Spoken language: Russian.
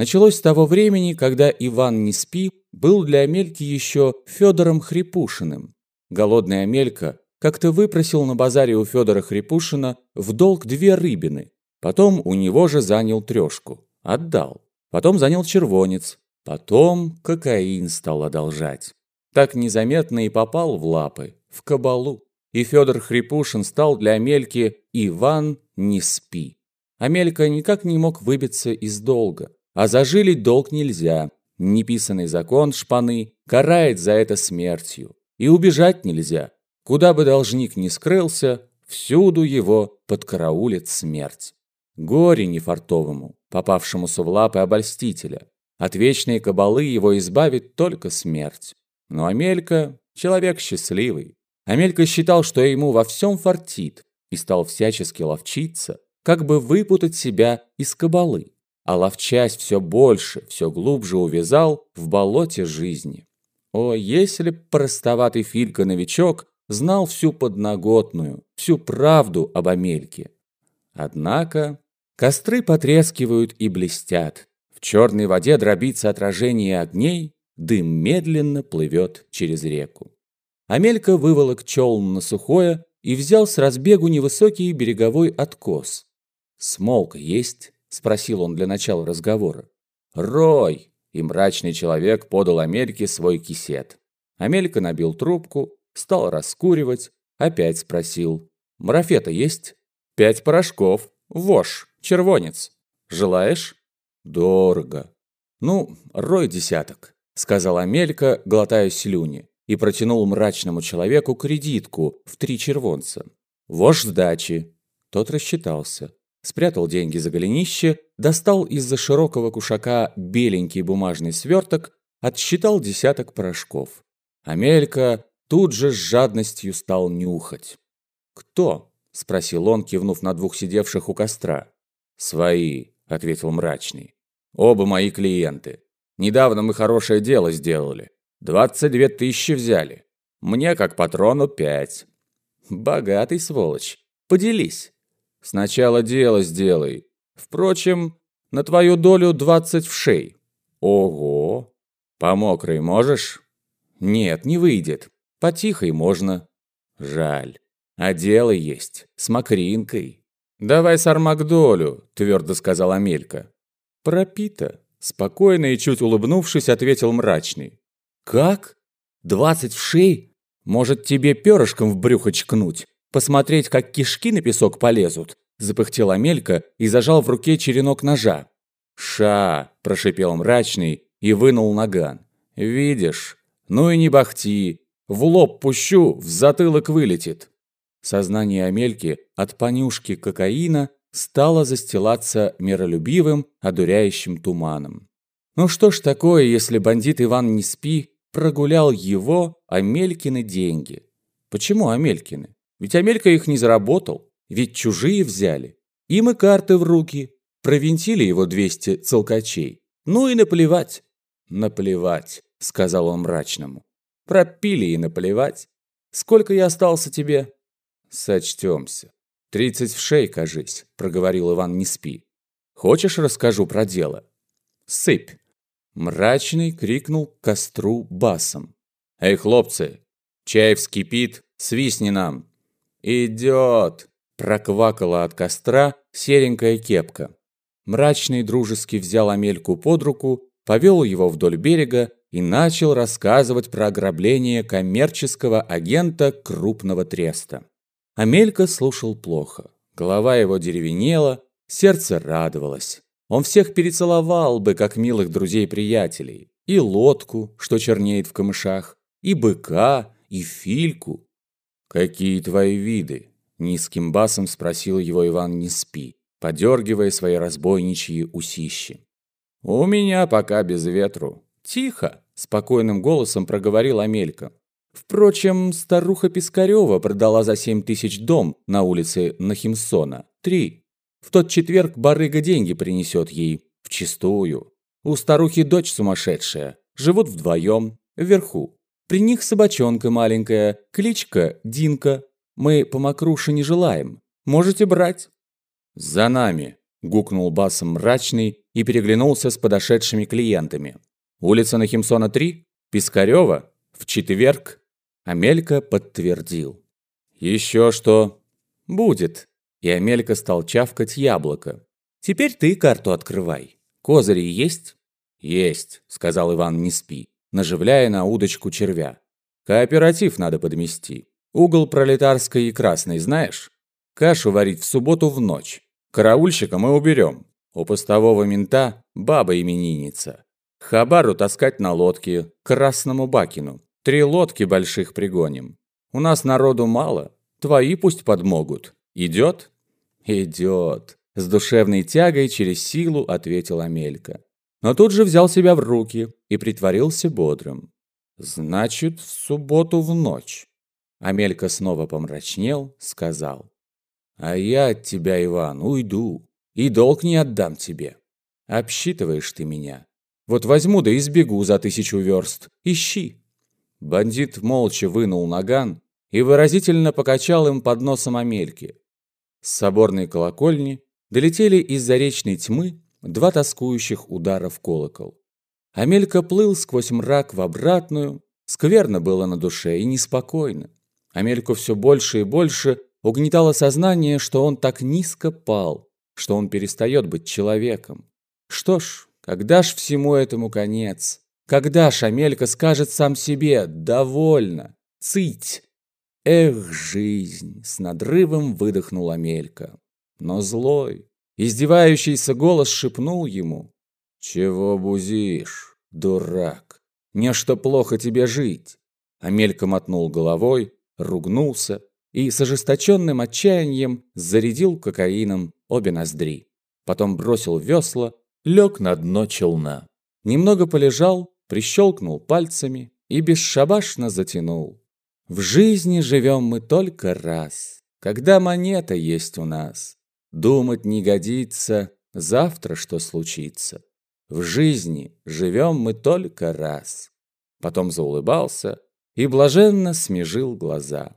началось с того времени, когда Иван не спи был для Амельки еще Федором Хрипушиным. Голодный Амелька как-то выпросил на базаре у Федора Хрипушина в долг две рыбины. Потом у него же занял трешку. Отдал. Потом занял червонец. Потом кокаин стал одолжать. Так незаметно и попал в лапы, в кабалу. И Федор Хрипушин стал для Амельки «Иван, не спи». Амелька никак не мог выбиться из долга. А зажилить долг нельзя. Неписанный закон шпаны карает за это смертью. И убежать нельзя. Куда бы должник ни скрылся, всюду его подкараулит смерть. Горе нефартовому, попавшемуся в лапы обольстителя. От вечной кабалы его избавит только смерть. Но Амелька – человек счастливый. Амелька считал, что ему во всем фартит, и стал всячески ловчиться, как бы выпутать себя из кабалы. А ловчась все больше, все глубже увязал в болоте жизни. О, если б простоватый Филька-новичок знал всю подноготную, всю правду об Амельке. Однако костры потрескивают и блестят. В черной воде дробится отражение огней, дым медленно плывет через реку. Амелька выволок челн на сухое и взял с разбегу невысокий береговой откос. «Смолка есть?» — спросил он для начала разговора. «Рой!» и мрачный человек подал Амельке свой кисет. Амелька набил трубку, стал раскуривать, опять спросил. «Марафета есть?» «Пять порошков. Вошь, червонец. Желаешь?» «Дорого». «Ну, рой десяток», — сказал Амелька, глотая слюни, и протянул мрачному человеку кредитку в три червонца. «Вошь сдачи». Тот рассчитался спрятал деньги за голенище, достал из-за широкого кушака беленький бумажный сверток, отсчитал десяток порошков. Амелька тут же с жадностью стал нюхать. «Кто?» — спросил он, кивнув на двух сидевших у костра. «Свои», — ответил мрачный. «Оба мои клиенты. Недавно мы хорошее дело сделали. Двадцать две тысячи взяли. Мне, как патрону, пять». «Богатый сволочь. Поделись». Сначала дело сделай. Впрочем, на твою долю двадцать вшей. Ого! По мокрой можешь? Нет, не выйдет. По тихой можно. Жаль. А дело есть. С мокринкой. Давай сармак долю, твердо сказала Амелька. Пропита. Спокойно и чуть улыбнувшись, ответил мрачный. Как? Двадцать вшей? Может, тебе перышком в брюхо чкнуть? Посмотреть, как кишки на песок полезут?» Запыхтел Амелька и зажал в руке черенок ножа. «Ша!» – прошипел мрачный и вынул наган. «Видишь? Ну и не бахти. В лоб пущу, в затылок вылетит». Сознание Амельки от понюшки кокаина стало застилаться миролюбивым, одуряющим туманом. Ну что ж такое, если бандит Иван не спи прогулял его, Амелькины деньги? Почему Амелькины? Ведь Амелька их не заработал, ведь чужие взяли. Им и карты в руки, провинтили его 200 целкачей. Ну и наплевать. Наплевать, сказал он мрачному. Пропили и наплевать. Сколько я остался тебе? Сочтемся. Тридцать в шей, кажись, проговорил Иван, не спи. Хочешь, расскажу про дело? Сыпь. Мрачный крикнул к костру басом. «Эй, хлопцы, чай вскипит, свистни нам!» «Идет!» – проквакала от костра серенькая кепка. Мрачный дружески взял Амельку под руку, повел его вдоль берега и начал рассказывать про ограбление коммерческого агента крупного треста. Амелька слушал плохо. Голова его деревенела, сердце радовалось. Он всех перецеловал бы, как милых друзей-приятелей. И лодку, что чернеет в камышах, и быка, и фильку, «Какие твои виды?» – низким басом спросил его Иван Не спи, подергивая свои разбойничьи усищи. «У меня пока без ветру. Тихо!» – спокойным голосом проговорил Амелька. Впрочем, старуха Пискарева продала за семь тысяч дом на улице Нахимсона. Три. В тот четверг барыга деньги принесет ей. Вчистую. У старухи дочь сумасшедшая. Живут вдвоем. Вверху. При них собачонка маленькая, кличка Динка. Мы по мокруше не желаем. Можете брать». «За нами!» – гукнул басом мрачный и переглянулся с подошедшими клиентами. «Улица Нахимсона, 3? Пискарева? В четверг?» Амелька подтвердил. «Еще что?» «Будет». И Амелька стал чавкать яблоко. «Теперь ты карту открывай. Козыри есть?» «Есть», — сказал Иван «Не спи», наживляя на удочку червя. «Кооператив надо подмести. Угол пролетарской и красной знаешь? Кашу варить в субботу в ночь. Караульщика мы уберем. У постового мента баба именинница. Хабару таскать на лодке, Красному Бакину. Три лодки больших пригоним. У нас народу мало, твои пусть подмогут. Идет? Идет. С душевной тягой через силу ответил Амелька. Но тут же взял себя в руки и притворился бодрым. Значит, в субботу в ночь. Амелька снова помрачнел, сказал. А я от тебя, Иван, уйду. И долг не отдам тебе. Обсчитываешь ты меня. Вот возьму да избегу за тысячу верст. Ищи. Бандит молча вынул наган и выразительно покачал им под носом Амельки. С соборной колокольни долетели из заречной тьмы два тоскующих удара в колокол. Амелька плыл сквозь мрак в обратную, скверно было на душе и неспокойно. Амельку все больше и больше угнетало сознание, что он так низко пал, что он перестает быть человеком. Что ж, когда ж всему этому конец? Когда ж Амелька скажет сам себе «довольно», «цыть»? Эх, жизнь! С надрывом выдохнул Амелька. Но злой, издевающийся голос шепнул ему. «Чего бузишь, дурак? Нечто плохо тебе жить!» Амелька мотнул головой, ругнулся и с ожесточенным отчаянием зарядил кокаином обе ноздри. Потом бросил весла, лег на дно челна. Немного полежал, прищелкнул пальцами и бесшабашно затянул. В жизни живем мы только раз, когда монета есть у нас. Думать не годится, завтра что случится. В жизни живем мы только раз. Потом заулыбался и блаженно смежил глаза.